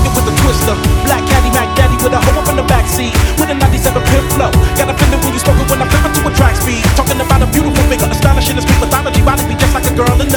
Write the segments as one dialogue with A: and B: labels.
A: nigga with a twister. Black caddy, Mac daddy with a hoe up in the backseat. With a 97 pimp flow. Got a feeling when you smoke it when I flip it to a track speed. Talking about a beautiful figure, astonishing as people, mythology, body be just like a girl in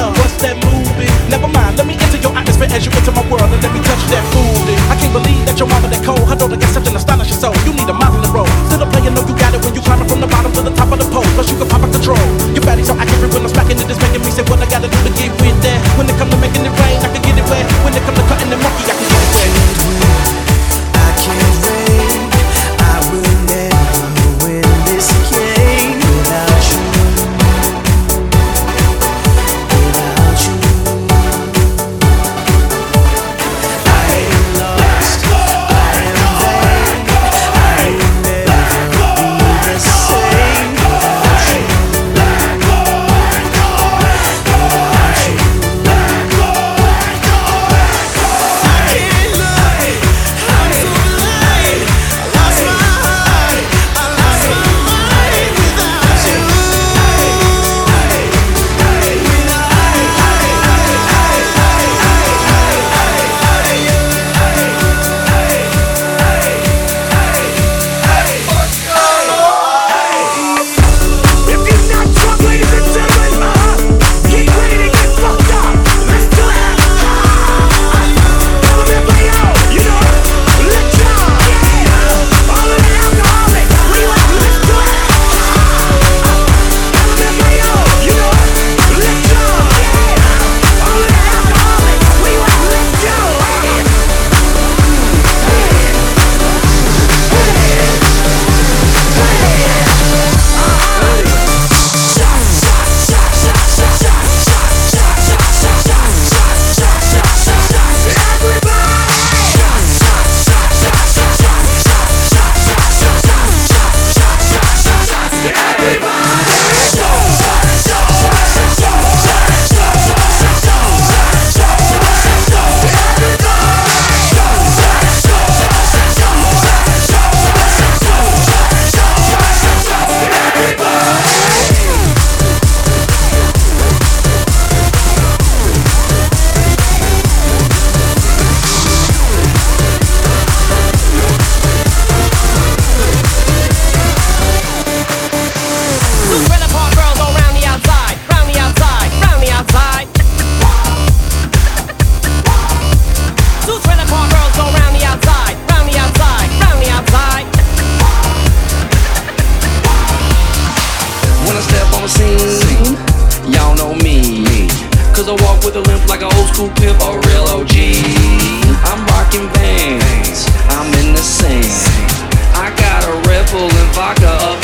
B: The outside, round the outside, round the outside.
C: When I step on the scene, y'all know me 'cause I walk with a limp like an old school pimp, a real OG. I'm rocking I'm in the scene. I got a and vodka up